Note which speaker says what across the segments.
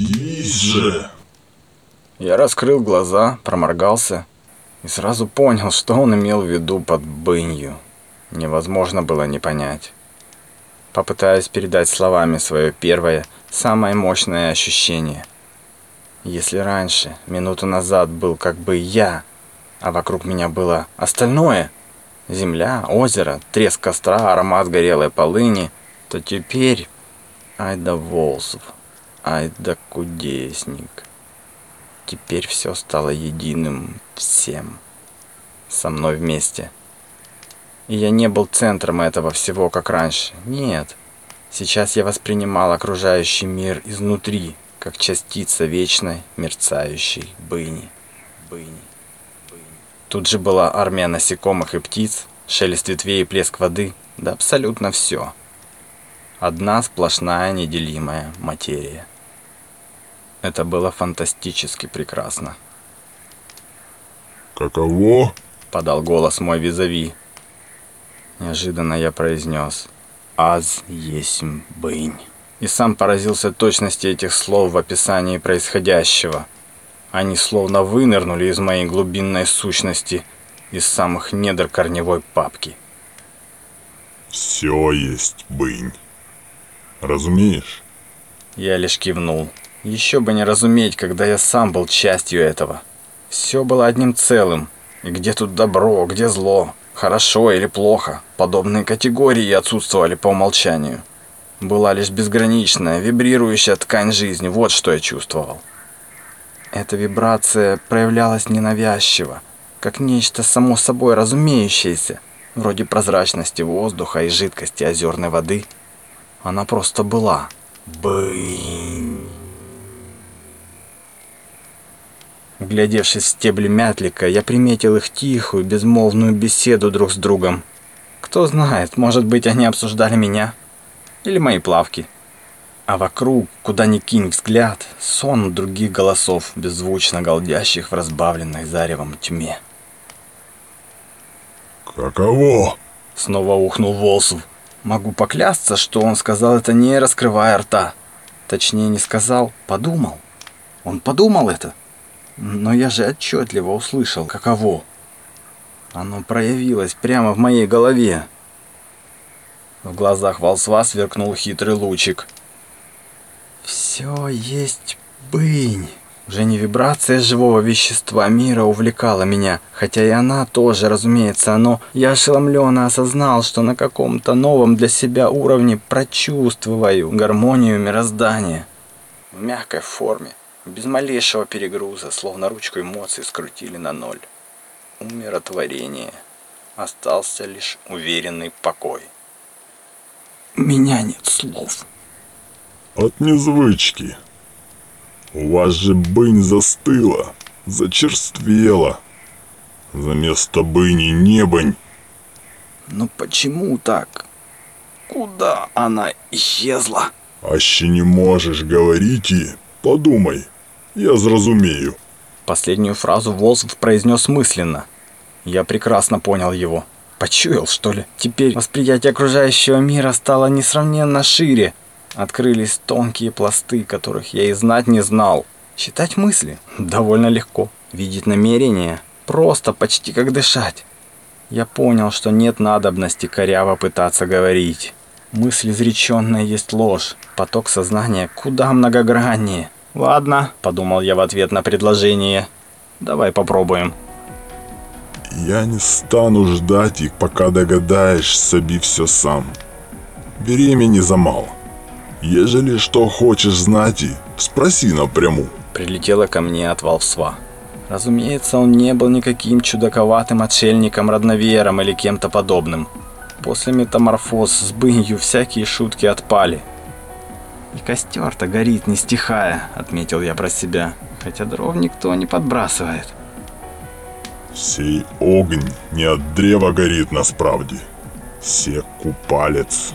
Speaker 1: Шевелись же!
Speaker 2: Я раскрыл глаза, проморгался и сразу понял, что он имел в виду под бынью. Невозможно было не понять. Попытаюсь передать словами свое первое, самое мощное ощущение. Если раньше, минуту назад, был как бы я, а вокруг меня было остальное — земля, озеро, треск костра, аромат горелой полыни, то теперь... Ай да Волсов, ай да кудесник. Теперь все стало единым всем. Со мной вместе. И я не был центром этого всего, как раньше. Нет. Сейчас я воспринимал окружающий мир изнутри, как частица вечной, мерцающей быни. Быни. Тут же была армия насекомых и птиц, шелест ветвей и плеск воды, да абсолютно все. Одна сплошная неделимая материя. Это было фантастически прекрасно.
Speaker 1: Каково?
Speaker 2: Подал голос мой визави. Неожиданно я произнес «Аз есмь бынь». И сам поразился точности этих слов в описании происходящего. Они словно вынырнули из моей глубинной сущности, из самых недр корневой папки.
Speaker 1: Все есть бынь. Разумеешь?
Speaker 2: Я лишь кивнул. Еще бы не разуметь, когда я сам был частью этого. Все было одним целым. И где тут добро, где зло, хорошо или плохо, подобные категории отсутствовали по умолчанию. Была лишь безграничная, вибрирующая ткань жизни, вот что я чувствовал. Эта вибрация проявлялась ненавязчиво, как нечто само собой разумеющееся, вроде прозрачности воздуха и жидкости озерной воды. Она просто была. Бынь. Вглядевшись в стебли мятлика, я приметил их тихую, безмолвную беседу друг с другом. Кто знает, может быть, они обсуждали меня или мои плавки. А вокруг, куда ни кинь взгляд, сон других голосов, беззвучно галдящих в разбавленной заревом тьме.
Speaker 1: Каково?
Speaker 2: Снова ухнул Волсов. Могу поклясться, что он сказал это не раскрывая рта. Точнее, не сказал, подумал. Он подумал это. Но я же отчетливо услышал, каково. Оно проявилось прямо в моей голове. В глазах волсва сверкнул хитрый лучик. «Все есть бынь». Уже не вибрация живого вещества мира увлекала меня, хотя и она тоже, разумеется, но я ошеломленно осознал, что на каком-то новом для себя уровне прочувствую гармонию мироздания. В мягкой форме, без малейшего перегруза, словно ручку эмоций скрутили на ноль. Умиротворение. Остался лишь уверенный покой. У меня нет слов.
Speaker 1: От незвычки. У вас же бынь застыла, зачерствела. Заместо быни небонь.
Speaker 2: Но почему так? Куда она исчезла?
Speaker 1: Аще не можешь говорить и подумай, я зразумею.
Speaker 2: Последнюю фразу Волсов произнес мысленно. Я прекрасно понял его. Почуял, что ли? Теперь восприятие окружающего мира стало несравненно шире. Открылись тонкие пласты, которых я и знать не знал. Считать мысли довольно легко. Видеть намерения просто, почти как дышать. Я понял, что нет надобности коряво пытаться говорить. Мысль изреченная есть ложь. Поток сознания куда многограннее. «Ладно», — подумал я в ответ на предложение. «Давай попробуем».
Speaker 1: Я не стану ждать их, пока догадаешь соби все сам. Времени замало. Ежели что хочешь знать и спроси напряму.
Speaker 2: Прилетела ко мне от волсва. Разумеется, он не был никаким чудаковатым отшельником-родновером или кем-то подобным. После метаморфоз с бынью всякие шутки отпали. «И костер-то горит, не стихая», — отметил я про себя. «Хотя дров никто не подбрасывает».
Speaker 1: Сей огонь не от древа горит на справде. Се купалец.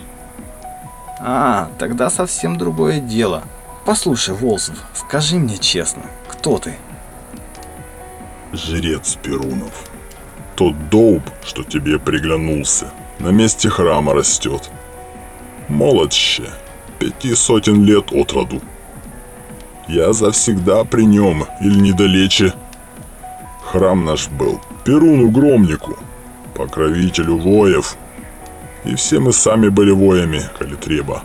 Speaker 2: А, тогда совсем другое дело. Послушай, Волсов, скажи мне честно, кто ты?
Speaker 1: Жрец Перунов. Тот долб, что тебе приглянулся, на месте храма растет. Молодще, пяти сотен лет от роду. Я завсегда при нем, или недалече. Храм наш был Перуну Громнику, покровителю воев. И все мы сами были воями, коли треба.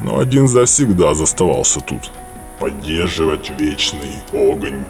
Speaker 1: Но один завсегда заставался тут. Поддерживать вечный огонь